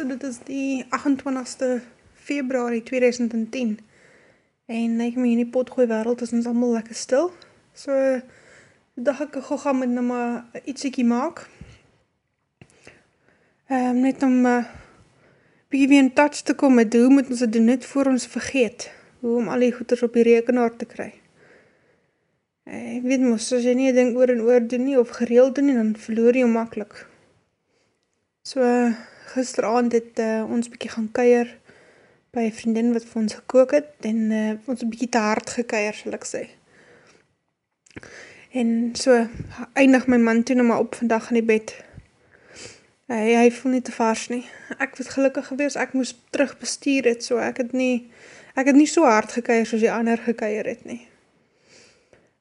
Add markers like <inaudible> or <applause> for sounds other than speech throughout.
Mense, dit is die 28ste februari 2010 en ek my in die potgooi wereld is ons allemaal lekker stil. So, dag ek gogga moet nou maar ietsiekie maak. Um, net om uh, bykie weer in touch te kom met hoe moet ons dit doen net voor ons vergeet. Hoe om al die goeders op die rekenaar te kry. Uh, ek weet mos, as jy nie ding oor en oor doen nie of gereeld doen nie, dan verloor jy makkelijk. So, gisteravond het uh, ons bykie gaan keier by een vriendin wat vir ons gekook het en uh, ons bykie te hard gekeier, sal ek sê. En so, eindig my man toe nou maar op vandag in die bed. Hy, hy voel nie te vars nie. Ek was gelukkig gewees, ek moes terug bestuur het, so ek het nie, ek het nie so hard gekeier soos die ander gekeier het nie.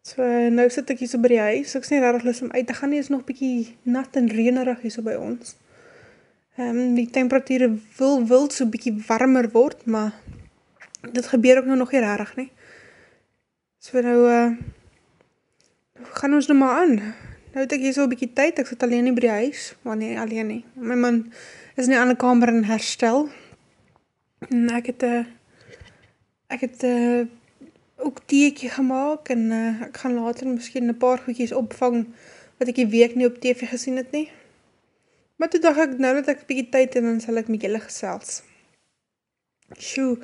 So, nou sit ek hier so by die huis, ek is nie rarig lis om uit te gaan nie, is nog bykie nat en reenerig hier so by ons um, die temperatuur wil wil so bykie warmer word, maar dit gebeur ook nou nog nie rarig nie. So nou, uh, gaan ons nou maar aan. Nou het ek hier so bykie tyd, ek sit alleen nie by die huis, maar nie alleen nie. My man is in die ander kamer in herstel. En ek het, uh, ek het uh, ook theekie gemaakt en uh, ek gaan later miskien een paar goedjies opvang wat ek die week nie op tv gesien het nie. Maar toe dacht ek, nou dat ek bykie tyd en dan sal ek met julle gesels. Sjoe,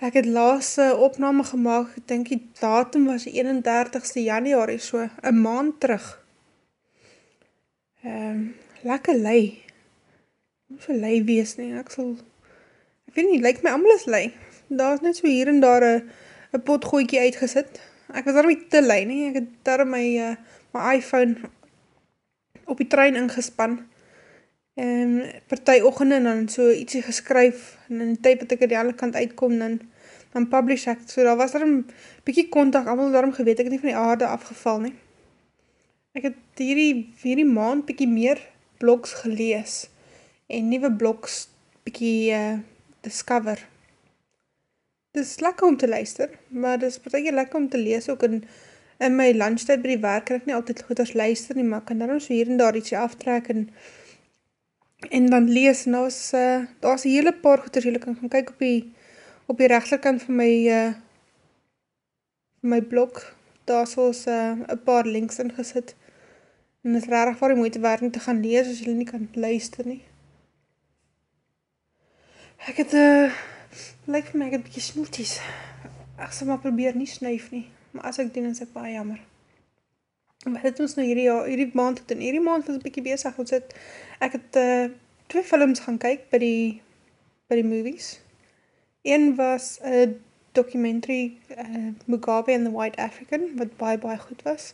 ek het laatste opname gemaakt, ek denk die datum was 31ste januari, so een maand terug. Um, lekker lei. Moet so lei wees nie, ek sal, ek weet nie, lyk my amal is lei. Daar is net so hier en daar een potgooikie uitgesit. Ek was daarmee te lei nie, ek het daar my, uh, my iPhone op die trein ingespan en partij ochende dan so ietsie geskryf en in die tyd wat ek aan die andere kant uitkom dan, dan publish ek, so daar was daar een bykie contact, allemaal daarom geweet, ek het nie van die aarde afgeval nie. Ek het hierdie, hierdie maand bykie meer blogs gelees en nieuwe blogs bykie uh, discover. Dit is lekker om te luister, maar dit is partijke lekker om te lees ook in, in my lunchtijd by die werk, kan ek nie altyd goed as luister nie, maar ek kan dan so hier en daar ietsie aftrek en en dan lees, en daar is, uh, daar is een hele paar goeders, jylle kan gaan kyk op die, op die rechterkant van my, uh, my blog, daar is ons uh, een paar links in gesit, en het is rarig waar jy moeite waard te gaan lees, as jylle nie kan luister nie. Ek het, uh, lyk vir my, ek het bykie snoeties, ek sal maar probeer nie snuif nie, maar as ek doen, is ek baie jammer. Wat het ons nou hierdie, hierdie maand gedoen? Hierdie maand was ek bykie bezig, ons het, ek het uh, twee films gaan kyk by die, by die movies. Een was een documentary, uh, Mugabe and the White African, wat baie baie goed was.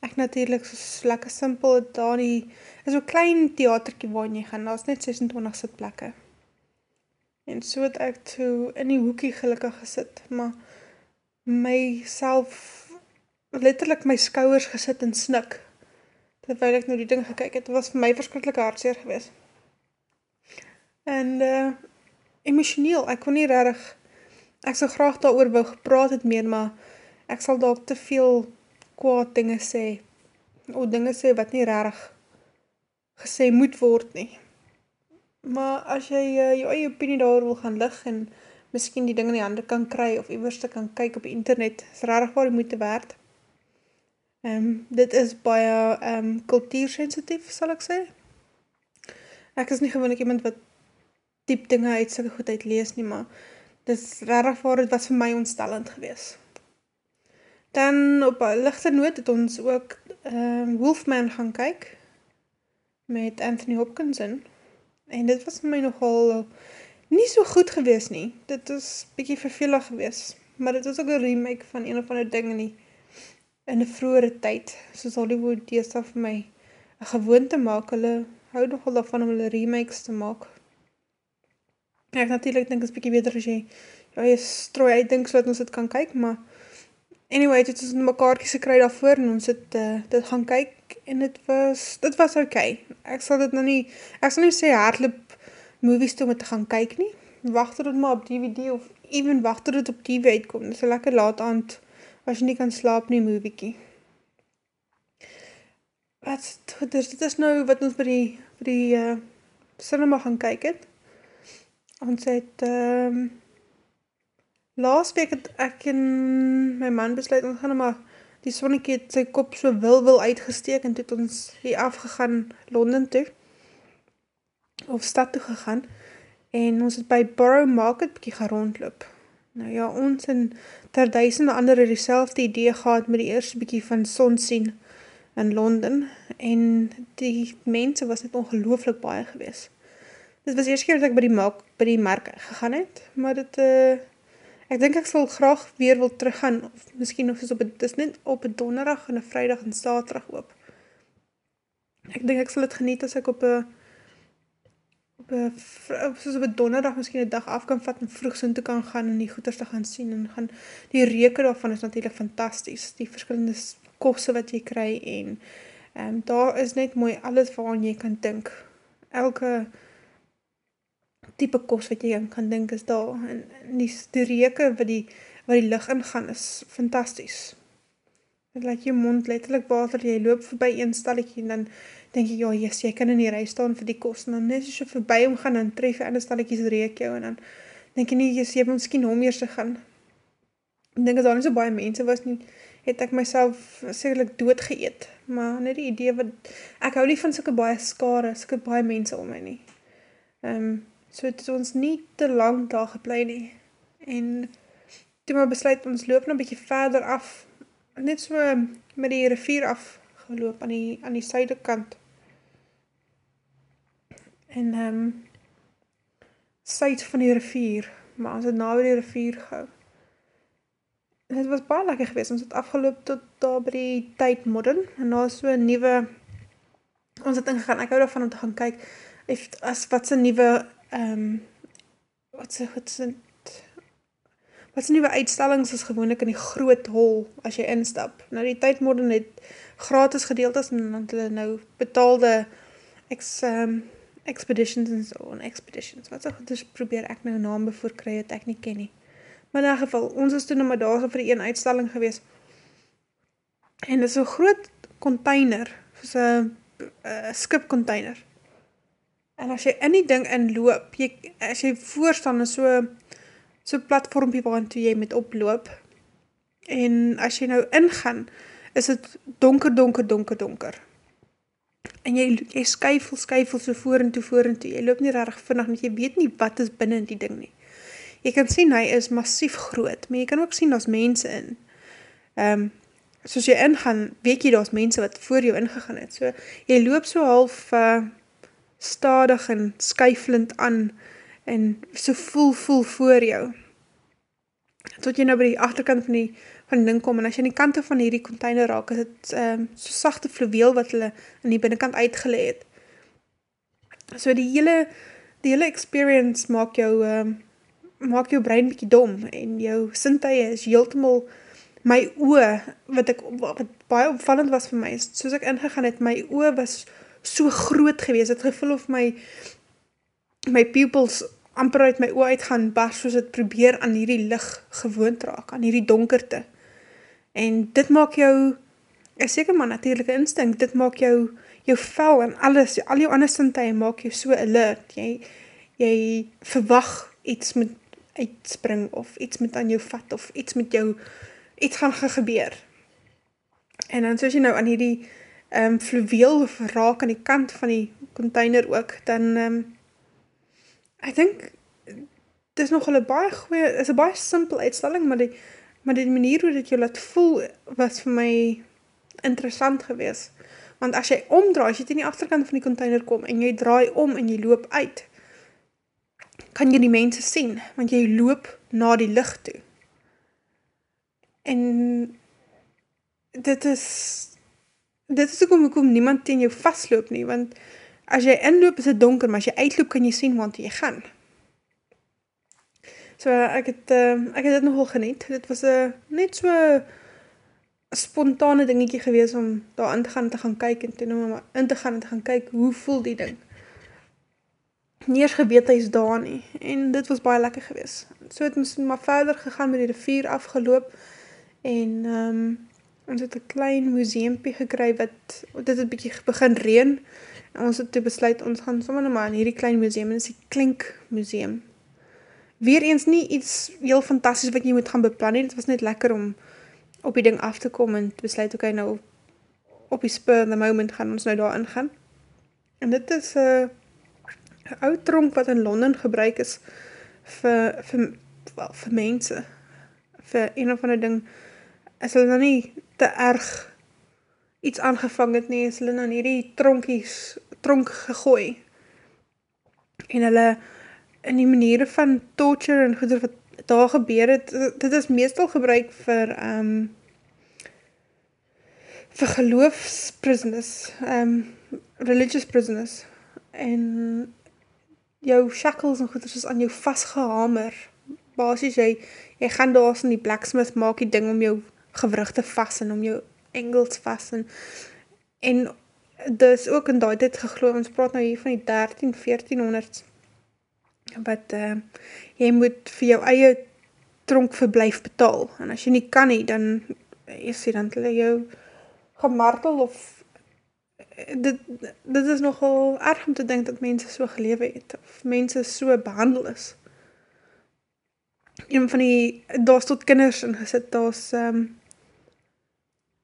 Ek natuurlijk soos lekker simpel, het daar die, is so klein theaterkie waar jy gaan, daar is net 26 sitplekke. En so het ek toe in die hoekie gelukkig gesit, maar myself letterlik my skouwers gesit en snik, terwijl ek nou die ding gekyk het, was vir my verskrikkelijk hartseer gewees. En uh, emotioneel, ek kon nie rarig, ek sal graag daar oor wou gepraat het meer, maar ek sal daar te veel kwaad dinge sê, of dinge sê wat nie rarig gesê moet word nie. Maar as jy uh, jou eie opinie daar wil gaan lig, en miskien die ding in die hande kan kry, of iwerste kan kyk op die internet, is rarig waar die moeite waard. Um, dit is baie um, kultuursensitief, sal ek sê. Ek is nie gewoon ek iemand wat diep dinge uit sulke goed uit lees nie, maar dit is rarig waar het was vir my ontstellend gewees. Dan op een lichte noot het ons ook um, Wolfman gaan kyk met Anthony Hopkins in en dit was vir my nogal nie so goed gewees nie. Dit is bykie vervelig gewees, maar dit was ook een remake van een of ander ding nie in die vroere tyd, soos Hollywood deestal vir my een gewoonte maak, hulle hou nogal daarvan om hulle remakes te maak. Ek natuurlijk denk is bykie beter as jy ja, jy strooi uit dink so dat ons dit kan kyk, maar anyway, het ons mekaarkies gekry daarvoor en ons het uh, dit gaan kyk en dit was, dit was ok. Ek sal dit nou nie, ek sal nie sê hardloop movies toe om te gaan kyk nie, wacht tot het maar op DVD of even wacht tot het op TV uitkom, dit is lekker laat aand as jy nie kan slaap nie, moviekie. Wat, dit is, dit is nou wat ons by die, by die, uh, cinema gaan kyk het. Ons het, um, laas week het ek en my man besluit, ons gaan maar, die sonnekie het sy kop so wil wil uitgesteek, en toe het ons hier afgegaan Londen toe, of stad toe gegaan, en ons het by Borough Market bykie gaan rondloop. Nou ja, ons en ter duisende andere die selfde idee gehad met die eerste bykie van son sien in Londen, en die mense was net ongelooflik baie gewees. Dit was eerst keer dat ek by die, melk, by die merk gegaan het, maar dit, uh, ek denk ek sal graag weer wil teruggaan, of miskien of is op, het is net op een donderdag en een vrijdag en saterdag op. Ek denk ek sal het geniet as ek op een op een, soos op een donderdag miskien een dag af kan vat en vroeg soon toe kan gaan en die goeders te gaan sien en gaan, die reke daarvan is natuurlijk fantastisch, die verskillende kosse wat jy kry en um, daar is net mooi alles waaraan jy kan dink, elke type kos wat jy kan dink is daar, en die, die reke wat die, wat die licht ingaan is fantastisch, het laat jy mond letterlijk water, jy loop voorbij een stalletjie en dan denk jy, ja, yes, jy kan in die rij staan vir die kos, en dan net as jy voorbij omgaan, dan tref jy ander stalletjies reek jou, en dan denk jy nie, yes, jy het miskien om eers gaan, ek denk as daar nie so baie mense was nie, het ek myself sekerlik dood geëet, maar net die idee wat, ek hou nie van soke baie skare, soke baie mense om my nie, um, so het ons nie te lang daar geplei nie, en toe my besluit, ons loop nou bykie verder af, net so met die rivier af geloop aan die, aan die syde kant, en um, syd van die rivier, maar ons het na die rivier gehou. En het was baie lekker geweest, ons het afgeloop tot daar by die tyd modern, en daar is so een nieuwe, ons het ingegaan, ek hou daarvan om te gaan kyk, as wat sy nieuwe, um, wat sy, wat sy, wat sy nieuwe uitstellings is gewoonlik in die groot hol, as jy instap. Nou die tyd modern het gratis gedeeld is, en dan het hulle nou betaalde, ex, um, expeditions en so, en expeditions, wat so goed, dus probeer ek nou naam bevoor kry, het ek nie ken nie. Maar in geval, ons is toen nou maar daar vir een uitstalling gewees, en dit is so groot container, soos een skip container, en as jy in die ding inloop, jy, as jy voorstaan is so, so platformpie waarin toe jy met oploop, en as jy nou ingaan, is het donker, donker, donker, donker, en jy, jy skuifel, skuifel so voor en toe, voor en toe, jy loop nie rarig vinnig, want jy weet nie wat is binnen die ding nie. Jy kan sien, hy is massief groot, maar jy kan ook sien, daar is mense in. Um, soos jy ingaan, weet jy, daar is mense wat voor jou ingegaan het. So, jy loop so half uh, stadig en skuifelend aan, en so voel, voel voor jou. Tot jy nou by die achterkant van die van ding kom, en as jy in die kante van hierdie container raak, is het um, so sachte fluweel wat hulle in die binnenkant uitgeleid. So die hele, die hele experience maak jou, um, maak jou brein bykie dom, en jou sintuie is heeltemal my oe, wat ek, wat baie opvallend was vir my, is, soos ek ingegaan het, my oe was so groot gewees, het gevoel of my, my pupils amper uit my oe uitgaan, bars soos het probeer aan hierdie licht gewoond raak, aan hierdie donkerte en dit maak jou, is seker maar natuurlijke instinct, dit maak jou, jou vel en alles, al jou ander sintuie maak jou so alert, jy, jy verwag iets met uitspring, of iets met aan jou vat, of iets met jou, iets gaan gebeur. En dan soos jy nou aan hierdie um, fluweel raak aan die kant van die container ook, dan um, ek dink, dit is nogal een baie goeie, is een baie simpel uitstalling, maar die, maar die manier hoe dit jou laat voel, was vir my interessant gewees. Want as jy omdraai, as jy in die achterkant van die container kom, en jy draai om en jy loop uit, kan jy die mense sien, want jy loop na die licht toe. En dit is dit is ook om hoekom niemand teen jou vastloop nie, want as jy inloop is het donker, maar as jy uitloop kan jy sien want jy gaan. So ek het uh, ek het dit nogal geniet. Dit was 'n uh, net so 'n spontane dingetjie gewees om daar in te gaan te gaan kyk en toe nou maar in te gaan en te gaan kyk hoe voel die ding. Nie eens geweet hy is daar nie en dit was baie lekker gewees. So het ons maar verder gegaan met die rivier afgeloop en ehm um, ons het 'n klein museumpie gekry wat dit het bietjie begin reën En ons het toe besluit, ons gaan sommer nou maar in hierdie klein museum, en dit is die Klink Museum. Weer eens nie iets heel fantastisch wat jy moet gaan beplan nie, dit was net lekker om op die ding af te kom en te besluit, okay, nou op die spur the moment gaan ons nou daar ingaan. En dit is een uh, oud tronk wat in Londen gebruik is vir, vir, well, vir mense. Vir een of ander ding, is hulle nou nie te erg iets aangevang het nie, is hulle nou hierdie tronkies, tronk gegooi. En hulle, in die maniere van torture en goeder wat daar gebeur het, dit is meestal gebruik vir, um, vir geloofsprisoners, um, religious prisoners, en jou shackles en goeders is aan jou vastgehamer, basis jy, jy gaan daar as in die blacksmith maak die ding om jou gewrugte vast en om jou engels vast en, en dis ook in die tijd gegloed, ons praat nou hier van die 13, 1400 wat uh, jy moet vir jou eie tronk verblijf betaal, en as jy nie kan nie, dan is jy dan hulle jou gemartel of dit, dit is nogal erg om te denk dat mense so gelewe het, of mense so behandel is. Een van die, daar is tot kinders ingesit, daar is, um,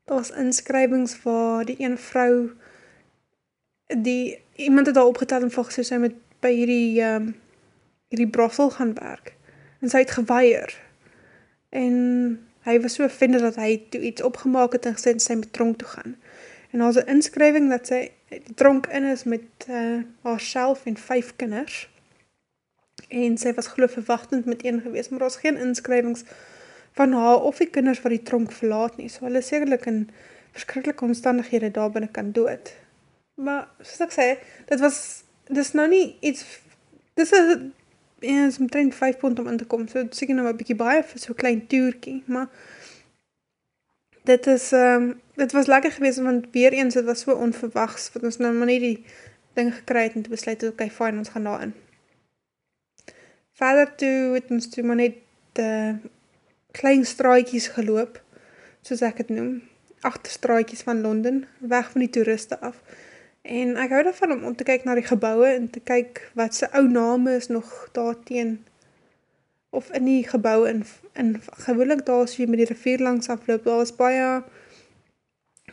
daar is inskrybings waar die een vrou, die, iemand het al opgetel en volgens sy met by hierdie, um, hierdie brothel gaan werk, en sy het geweier, en hy was so offended dat hy toe iets opgemaak het en gesê sy met tronk toe gaan, en daar is een inskrywing dat sy die tronk in is met uh, haar self en vijf kinders, en sy was geloof verwachtend met een gewees, maar daar is geen inskrywings van haar of die kinders wat die tronk verlaat nie, so hulle sekerlik in verskrikkelijke omstandighede daar binnen kan dood. Maar, soos ek sê, dit was, dit is nou nie iets, dit is, ja, is omtrent 5 pond om in te kom, so seker nou een bykie baie vir so'n klein toerkie, maar dit is, um, dit was lekker gewees, want weer eens, het was so onverwachts, wat ons nou maar nie die ding gekry het, en te besluit, oké, okay, fine, ons gaan daarin. Verder toe, het ons toe maar net uh, klein straaikies geloop, soos ek het noem, achterstraaikies van Londen, weg van die toeriste af, en ek hou daarvan om, om te kyk na die gebouwe, en te kyk wat sy ou name is nog daar teen, of in die gebouw, en, en gewoonlik daar as jy met die rivier langs afloop, daar was baie,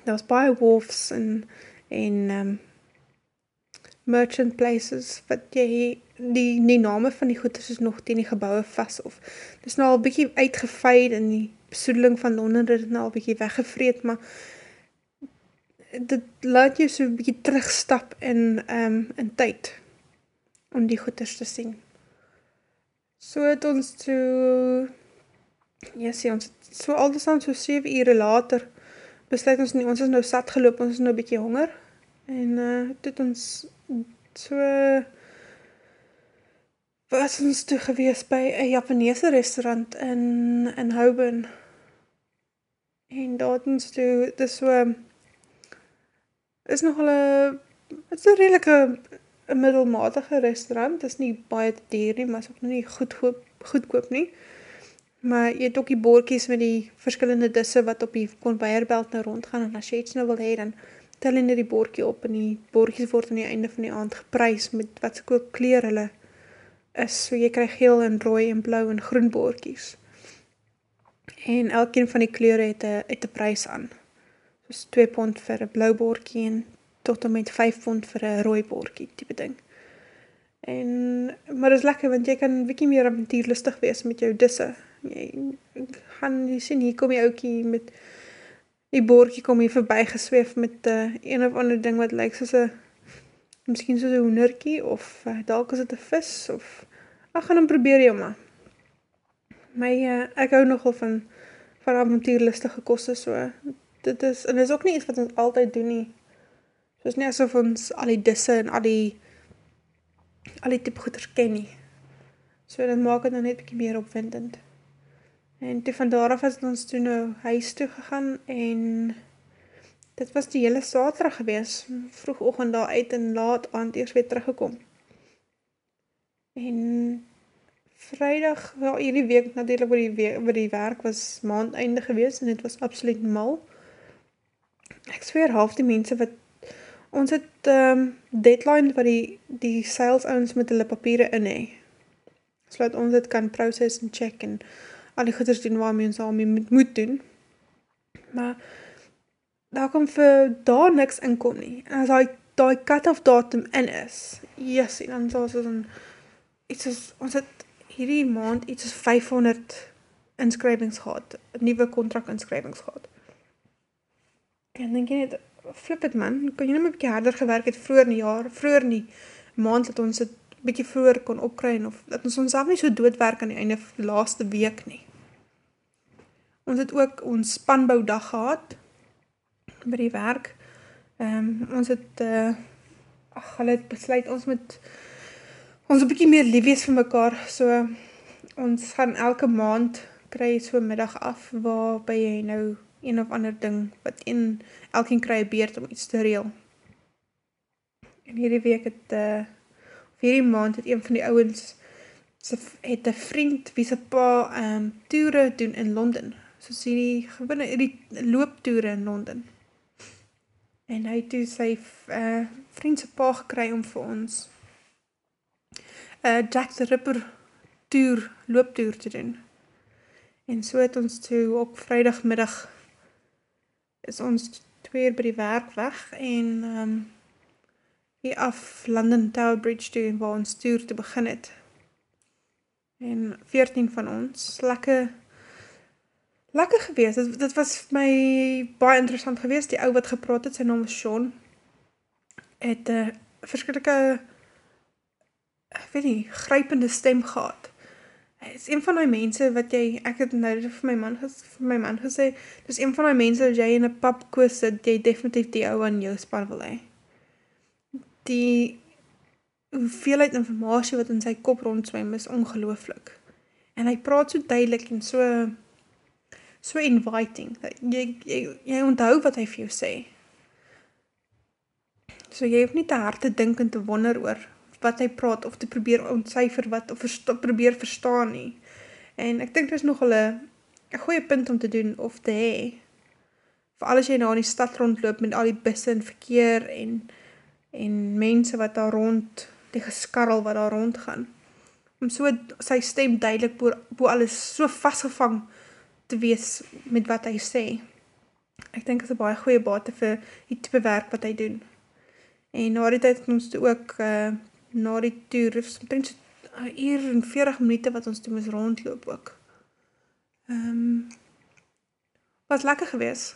daar was baie wolfs, en, en um, merchant places, wat jy, die, die name van die goeders is nog teen die gebouwe vast, of, dit is nou al bykie uitgefeid, en die besoedeling van Londen het nou al bykie weggevreed, maar, dit laat jy so bykie terugstap in, um, in tyd, om die goeders te sien. So het ons toe, ja sê, ons het so alders aan so 7 ure later, besluit ons nie, ons is nou sat geloop, ons is nou bykie honger, en uh, het ons so, was ons toe gewees by een Japanese restaurant in, in Houben, en daar ons toe, het is so, is nogal een, het is een redelijke een middelmatige restaurant, het is nie baie dier nie, maar is ook nie goedkoop, goedkoop nie, maar jy het ook die boorkies met die verskillende disse wat op die konweierbelt nou rondgaan, en as jy iets nou wil hee, dan tel jy die boorkie op, en die boorkies word aan die einde van die aand geprys, met wat so kleur hulle is, so jy krijg geel en rooi en blauw en groen boorkies, en elkeen van die kleure het een prys aan, soos 2 pond vir een blauw boorkie, en tot en met 5 pond vir een rooi boorkie, type ding. En, maar dit is lekker, want jy kan wiekie meer avontuurlustig wees met jou disse. Jy gaan, jy sien, hier kom jy oukie met die boorkie kom hier voorbij gesweef met uh, een of ander ding wat lyk soos een, miskien soos een hoenerkie, of uh, dalk is het een vis, of, ach, gaan dan probeer jy maar. My, uh, ek hou nogal van, van avontuurlustige koste, so, dit is, en dit is ook nie iets wat ons altyd doen nie, So is nie asof ons al die disse en al die al die type goeders ken nie. So dit maak het nou net bykie meer opwindend. En toe van daaraf is ons toe nou huis toe gegaan en dit was die hele saterdag gewees, vroeg oogend daar uit en laat aand eers weer teruggekom. En vrijdag, wel hierdie week natuurlijk waar die, week, waar die werk was maand einde gewees en het was absoluut mal. Ek zweer half die mense wat ons het um, deadline wat die, die sales ouwens met hulle papiere in hee. So dat ons het kan proces en check en al die goeders doen waarmee ons daarmee moet, moet doen. Maar daar kom vir daar niks inkom nie. En as die, die cut-off datum in is, yes, en dan sal ons dan iets as, ons het hierdie maand iets as 500 inskrywings gehad, nieuwe contract inskrywings gehad. En denk jy net, flip het man, kan jy nou my bykie harder gewerk het vroeger in die jaar, vroeger in die maand dat ons het bykie vroeger kon opkry of dat ons ons nie so doodwerk aan die einde van laaste week nie. Ons het ook ons spanbouwdag gehad by die werk. Um, ons het uh, ach, hulle het besluit ons moet ons een bykie meer liefwees vir mekaar, so ons gaan elke maand kry so middag af, waarby jy nou een of ander ding, wat een, elkeen kry een beerd om iets te reel. En hierdie week het, uh, of hierdie maand het een van die ouwens, het een vriend, wie sy pa um, toere doen in Londen, soos die gewinne, die looptoere in Londen. En hy toe sy uh, vriend sy pa gekry om vir ons uh, Jack the Ripper toer, looptoer te doen. En so het ons toe op vrijdagmiddag is ons twee by die werk weg en um, hier af London Tower Bridge toe waar ons toer te begin het. En 14 van ons, lekker lekker gewees, dit, dit was my baie interessant gewees, die ou wat gepraat het, sy naam is Sean, het een uh, verskillike ek weet nie, grypende stem gehad. Hy is een van die mense wat jy, ek het nou vir my man, ges, vir my man gesê, dis een van die mense wat jy in een pub koos sit, jy definitief die ouwe in jou span wil hee. Die hoeveelheid informatie wat in sy kop rondswem is ongelooflik. En hy praat so duidelik en so so inviting, dat jy, jy, jy onthou wat hy vir jou sê. So jy hoef nie te hard te dink en te wonder oor wat hy praat of te probeer ontcijfer wat of versta, probeer verstaan nie. En ek dink dit is nogal een goeie punt om te doen of te hee. Voor alles jy nou in die stad rondloop met al die busse en verkeer en, en mense wat daar rond, die geskarrel wat daar rond gaan. Om so sy stem duidelik boor, boor alles so vastgevang te wees met wat hy sê. Ek dink is een baie goeie bate vir die type werk wat hy doen. En na die tijd het ons toe ook uh, na die toer, omtrent so een uur en 40 minuut wat ons toe moes rondloop ook. Um, was lekker gewees.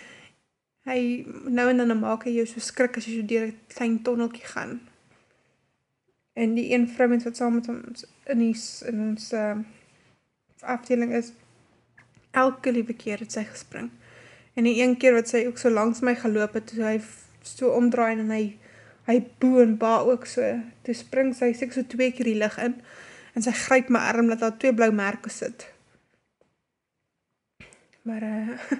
<laughs> hy, nou en dan maak hy jou so skrik as jy so dier een klein tonnelkie gaan. En die een vrou mens wat saam met ons in, die, in ons uh, afdeling is, elke liewe keer het sy gespring. En die een keer wat sy ook so langs my geloop het, toe hy so omdraai en hy hy boe en ba ook so, toe spring sy, sy so twee keer die licht in, en sy grijp my arm, dat daar twee blauw merke sit. Maar, <laughs> uh,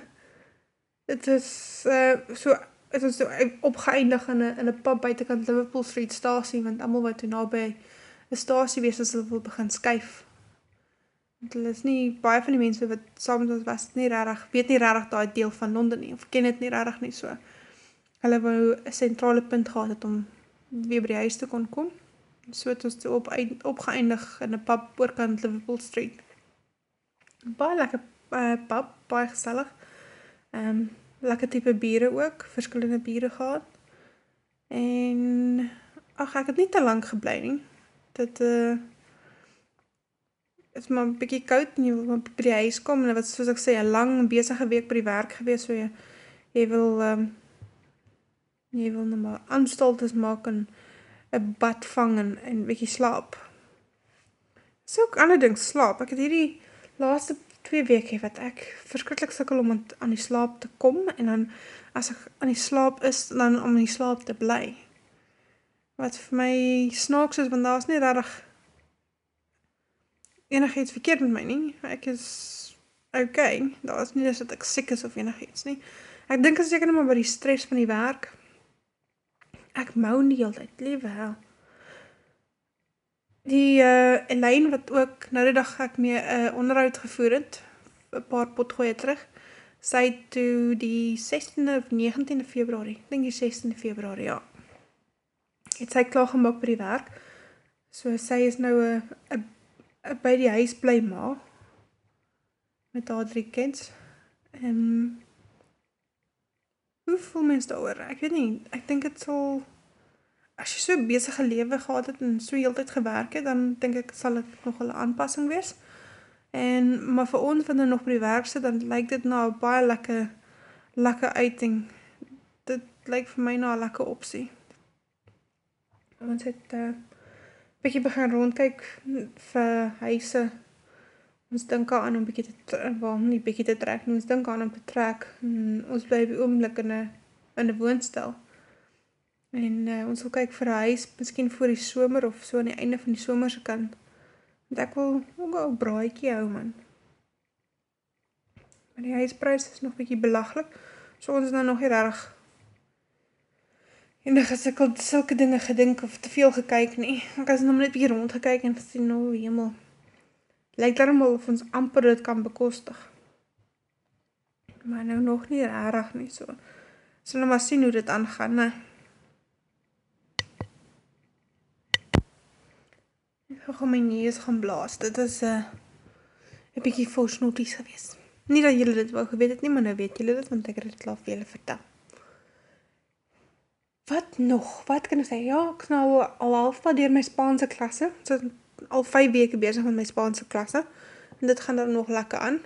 het is, uh, so, is so opgeëindig in een pub buitenkant Liverpool Street stasie, want allemaal wat toen al by een stasie wees, as hulle wil begin skuif. Hulle is nie, baie van die mense wat saam met ons was, nie rarig, weet nie rarig daar deel van Londen nie, of ken het nie rarig nie so hulle wou een centrale punt gehad het om weer by die huis te kon kom. So het ons toe op, opgeëindig in een pub oorkant Liverpool Street. Baie lekker uh, pub, baie gesellig. Um, lekker type bieren ook, verskillende bieren gehad. En, ach, ek het nie te lang geblei nie. Dit, uh, is maar bykie koud en jy wil maar by die huis kom en wat soos ek sê, een lang bezige week by die werk gewees, so jy, jy wil um, jy wil nou maar anstaltes maak en een bad vang en, en bykie slaap. Dis ook ander ding, slaap. Ek het hierdie laaste twee weke wat ek verskrikkelijk sikkel om aan die slaap te kom en dan as ek aan die slaap is, dan om aan die slaap te bly. Wat vir my snaaks is, want daar is nie rarig enig iets verkeerd met my nie. Ek is ok, daar is nie dat ek siek is of enig iets nie. Ek dink as ek nou maar by die stress van die werk, Ek mou nie altyd, liewe hel. Die uh, Elaine wat ook nou die dag ek mee uh, onderhoud gevoer het, een paar potgooie terug, sy toe die 16de of 19de februarie, ek dink die 16de februarie, ja, het sy klaar gemaakt by die werk, so sy is nou a, a, a, by die huis bly ma, met haar drie kids, en hoe voel mens daar oor? Ek weet nie, ek dink het sal, as jy so bezige lewe gehad het, en so heel tijd gewerk het, dan denk ek sal het nog wel aanpassing wees, En, maar vir ons wat nou nog by die werk sit, dan lyk dit nou baie lekker, lekker uiting. Dit lyk vir my nou een lekker optie. Ons het uh, bykie begin rondkyk vir huise. Ons dink aan om bykie te, wel nie bykie te trek, nie, ons dink aan om te trek. En ons bly by oomlik in een woonstel. En uh, ons wil kyk vir een huis, miskien voor die somer of so aan die einde van die somerse kant. Want ek wil ook al braaiekie hou, man. Maar die huisprys is nog bykie belaglik, so ons is nou nog nie en ek gesikkel sulke dinge gedink of te veel gekyk nie. Ek is nog net bykie rondgekyk en gesien, nou hemel, lyk daarom al of ons amper dit kan bekostig. Maar nou nog nie rarig nie, so. Sal nou maar sien hoe dit aangaan, ne. Ek gaan my neus gaan blaas. Dit is 'n uh, 'n bietjie volsnoties gewees. Nie dat julle dit wou geweet het nie, maar nou weet julle dit want ek het dit klaar vir julle vertel. Wat nog? Wat kan ek sê? Ja, ek is nou al halfpad deur my Spaanse klasse. So al 5 weke besig met my Spaanse klasse. En dit gaan dan nog lekker aan.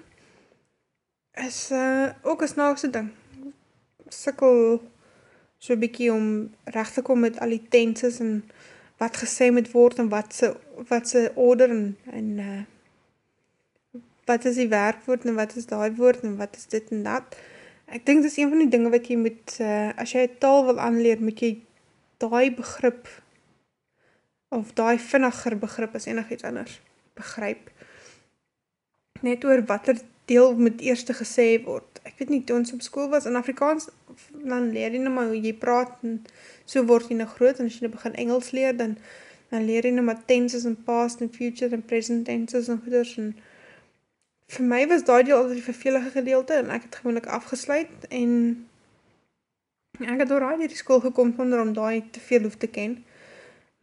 Is uh ook 'n snaakse ding. Sukkel so 'n bietjie om reg te kom met al die tenses en wat gesê moet word en wat se wat se order en en uh wat is die werkwoord en wat is daai woord en wat is dit en dat. Ek dink dis een van die dinge wat jy moet uh as jy 'n taal wil aanleer, moet jy daai begrip of daai vinniger begrip as enigiets anders begryp. Net oor watter deel moet eers gesê word. Ek weet nie toe ons op skool was in Afrikaans dan leer jy nou maar hoe jy praat en so word jy nou groot, en as jy nou begin Engels leer, dan, dan leer jy nou maar tenses en past en future en present tenses en goeders, en vir my was daai deel altyd die vervelige gedeelte, en ek het gewoonlik afgesluit, en ek het doorraai die school gekom, sonder om daai te veel hoef te ken,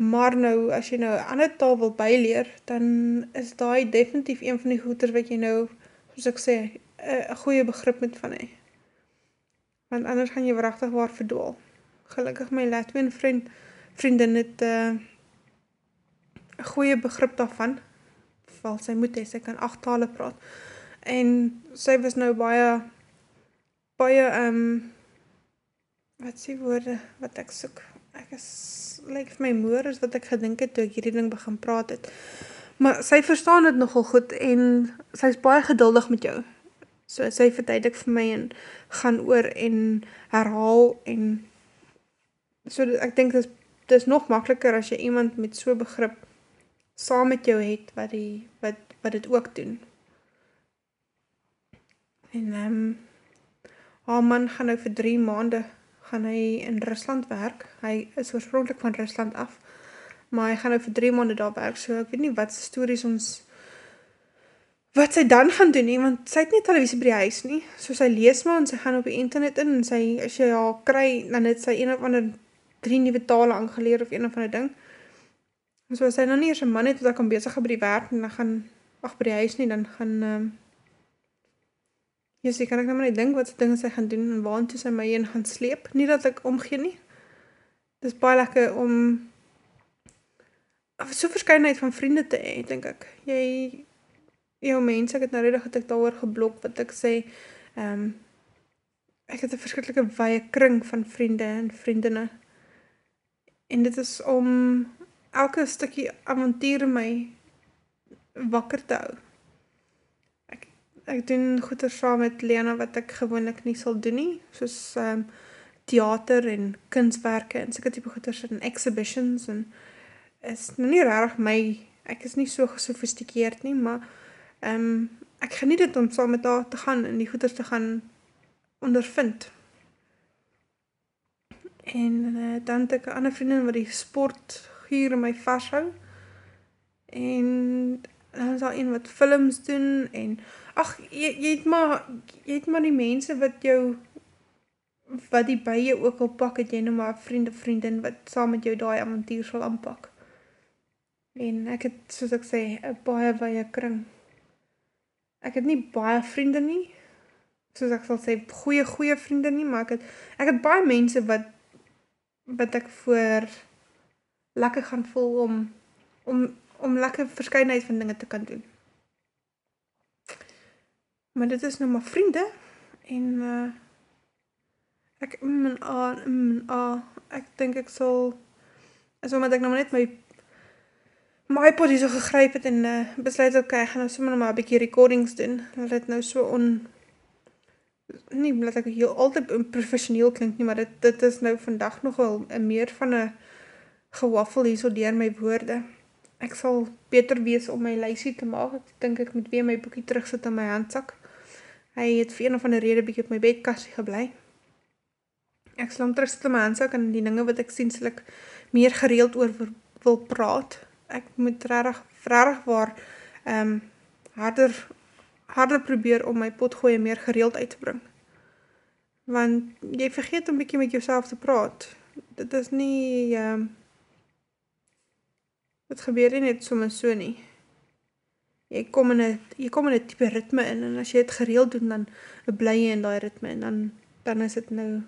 maar nou, as jy nou ander taal wil byleer, dan is daai definitief een van die goeders wat jy nou, soos ek sê, een goeie begrip moet van hy. Want anders gaan jy waarachtig waar verdwaal. Gelukkig my Latvian vriend, vriendin het uh, goeie begrip daarvan, val sy moet hee, sy kan acht tale praat, en sy was nou baie, baie, um, wat sê woorde, wat ek soek, ek is, lyk vir my moer, is wat ek gedink het, toe ek hierdie ding begin praat het, maar sy verstaan het nogal goed, en sy is baie geduldig met jou, so sy verduidelik vir my, en gaan oor, en herhaal, en so ek dink dis dis nog makliker as jy iemand met so begrip saam met jou het wat die wat wat dit ook doen. En ehm um, haar man gaan nou vir 3 maande gaan hy in Rusland werk. Hy is oorspronklik van Rusland af. Maar hy gaan nou vir 3 maande daar werk. So ek weet nie wat se stories ons wat sy dan gaan doen nie, want sy het nie televisie by die huis nie. So sy lees maar en sy gaan op die internet in en sy as jy haar kry, dan het sy een of ander drie nieuwe tale aangeleer of een of ander ding. En so as hy nou nie eers een man het wat kan bezig by die werk en dan gaan, ach by die huis nie, dan gaan, um, jy sê, kan ek nou maar nie dink wat sy dinge sy gaan doen en waar toe sy my in gaan sleep. Nie dat ek omgee nie. Het is baie lekker om so verskynheid van vriende te hee, denk ek. Jy, jou mens, ek het nou redig het ek daar geblok wat ek sê, um, ek het een verskrikkelijke weie kring van vriende en vriendinne en dit is om elke stukkie avontuur my wakker te hou. Ek, ek doen goeder saam met Lena wat ek gewoonlik nie sal doen nie, soos um, theater en kunstwerke en soke type goeders en exhibitions en is nou nie rarig my, ek is nie so gesofistikeerd nie, maar um, ek geniet het om saam met haar te gaan en die goeders te gaan ondervind en uh, dan het ek 'n ander vriendin wat die sport in my vashou. En dan is daar een wat films doen, en, ach, jy, jy het maar, jy het maar die mense wat jou, wat die by jou ook al pak, het jy nou maar vriend of vriendin, wat saam met jou die avontuur sal aanpak. En ek het, soos ek sê, een baie baie kring. Ek het nie baie vriende nie, soos ek sal sê, goeie goeie vriende nie, maar ek het, ek het baie mense wat, wat ek voor lekker gaan voel om, om, om lekker verschynheid van dinge te kan doen. Maar dit is nou maar vriende, en uh, ek, mm, en a, mm, a, ek denk ek sal, is omdat ek nou net my my iPod hier so gegryp het en uh, besluit ok, ek gaan nou sommer maar 'n bietjie recordings doen. Hulle het nou so on nie laat ek hier altyd professioneel klink nie, maar dit dit is nou vandag nogal 'n meer van 'n gewaffel hier so deur my woorde. Ek sal beter wees om my lysie te maak. Ek dink ek moet weer my boekie terugsit in my handsak. Hy het vir een of ander rede bietjie op my bedkassie gebly. Ek sal hom terugsit in my handsak en die dinge wat ek sien sal ek meer gereeld oor wil praat ek moet rarig, rarig waar um, harder, harder probeer om my potgooie meer gereeld uit te bring. Want jy vergeet om bykie met jouself te praat. Dit is nie, um, dit gebeur nie net soms so nie. Jy kom in een, jy kom in een type ritme in, en as jy het gereeld doen, dan bly jy in die ritme, en dan, dan is het nou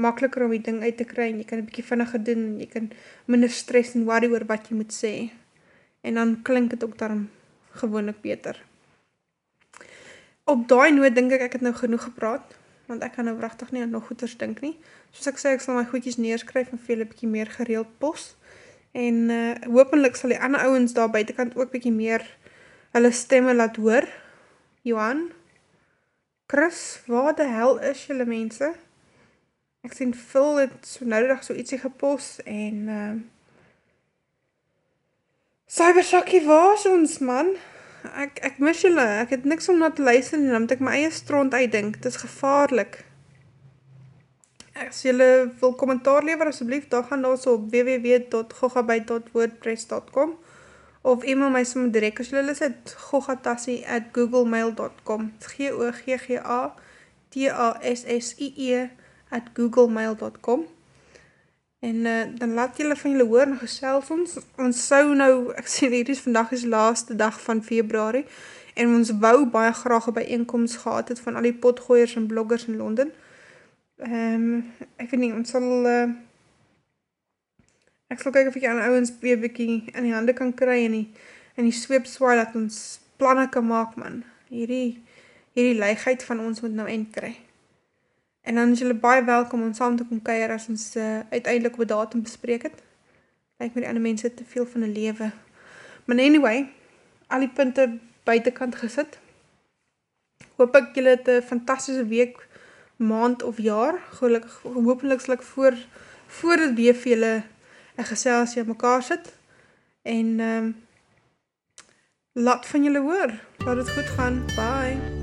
makkeliker om die ding uit te kry, en jy kan een bykie vinniger doen, en jy kan minder stress en worry oor wat jy moet sê, en dan klink het ook daarom gewoonlik beter. Op daai noot denk ek, ek het nou genoeg gepraat, want ek kan nou wrachtig nie nog goeders dink nie. Soos ek sê, ek sal my goedjes neerskryf, en veel een bykie meer gereeld pos, en uh, hopelijk sal die ander ouwens daar buitenkant ook bykie meer hulle stemme laat hoor. Johan, Chris, waar de hel is julle mense? ek sien Phil het so nou dag so ietsie gepos en uh, Cybersakkie, waar is ons man? Ek, ek mis julle, ek het niks om na te luister en dan moet ek my eie stront uitdink, het is gevaarlik. As julle wil kommentaar lever, asjeblief, dan gaan daar so op www.gogabite.wordpress.com of e-mail my soms direct as julle sit, gogatassie at googlemail.com G-O-G-G-A-T-A-S-S-I-E at googlemail.com en uh, dan laat julle van julle hoor en gesels ons, ons sou nou, ek sê hier is vandag is laaste dag van februari, en ons wou baie graag een bijeenkomst gehad het van al die potgooiers en bloggers in Londen, ek weet nie, ons sal uh, ek sal kyk of ek aan ouwens weer bykie in die hande kan kry en die, en die sweepswaai dat ons plannen kan maak man, hierdie hierdie leigheid van ons moet nou eind kry. En dan is julle baie welkom om saam te kom kuier as ons uh, uiteindelik op 'n datum bespreek het. Lyk my die ander mense te veel van 'n lewe. Maar anyway, al die punte buitekant gesit. Hoop ek julle het 'n fantastiese week, maand of jaar. Gelukkig hopelik sal ek voor voor dit weer vir julle 'n geselsie mekaar sit. En ehm um, laat van julle hoor. Laat dit goed gaan. Bye.